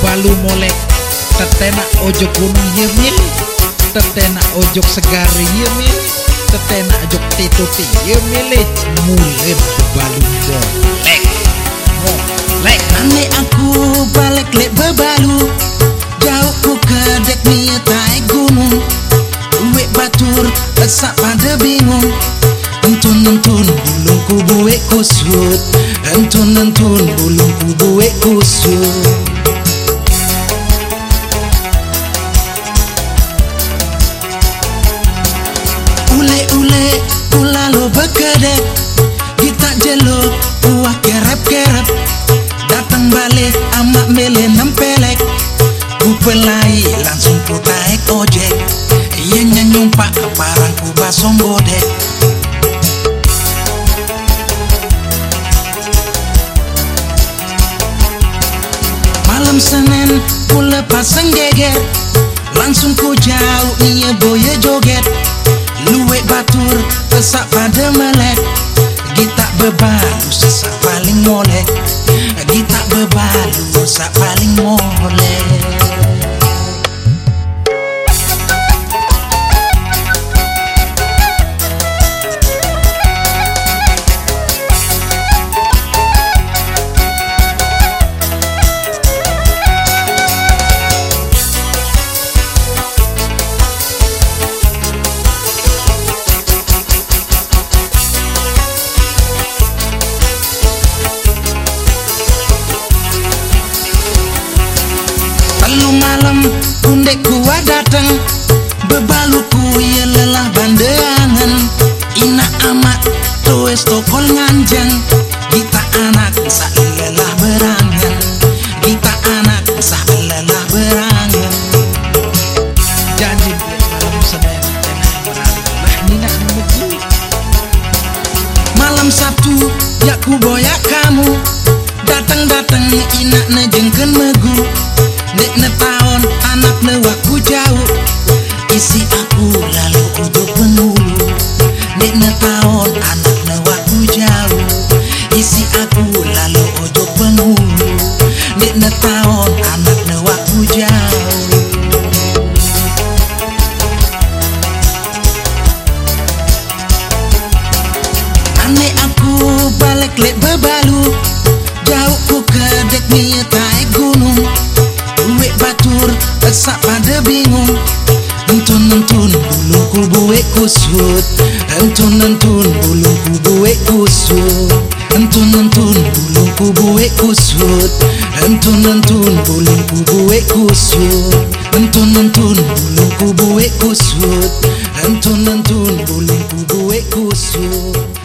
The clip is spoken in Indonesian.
bebalu molek Tetena ojok gunung ye milih Tetena ojok segari ye milih Tetena ojok tituti ye milih Mulai bebalu molek. Molek Ane aku balik lek bebalu. Jauh ku kedek niat naik gunung. Uwek batur esak pada bingung. Entun entun bulung ku buek kusut. Entun entun bulung ku buek kusut Ule ule ulalo bekedek Kita jelo uah kerep kerep Datang balik amak mele nempelek. Ku pelai langsung ku taek ojek. Iya nyanyumpak parang ku basong bodek. Malam Senin ku lepas senggeger. Langsung ku jauh iya boye joget Luwek batur pesak pada melek. Gita bebalu sesak paling molek. Gita bebalu sesak paling molek tues tokol nganjang Kita anak sak lelah berangan. Kita anak sak lelah berangan. Nuku Malam Sabtu ya ku boyak kamu. Datang-datang inak nejengken megu. Nek ne taon anak ne waku jauh. Isi aku kedek niat naik gunung. Uwek batur esak pada bingung. Entun entun bulung ku buek kusut. Entun entun bulung ku buek kusut. Entun entun bulung ku buek kusut. Entun entun bulung ku buek kusut. Entun entun bulung ku buek kusut. Entun entun bulung ku buek kusut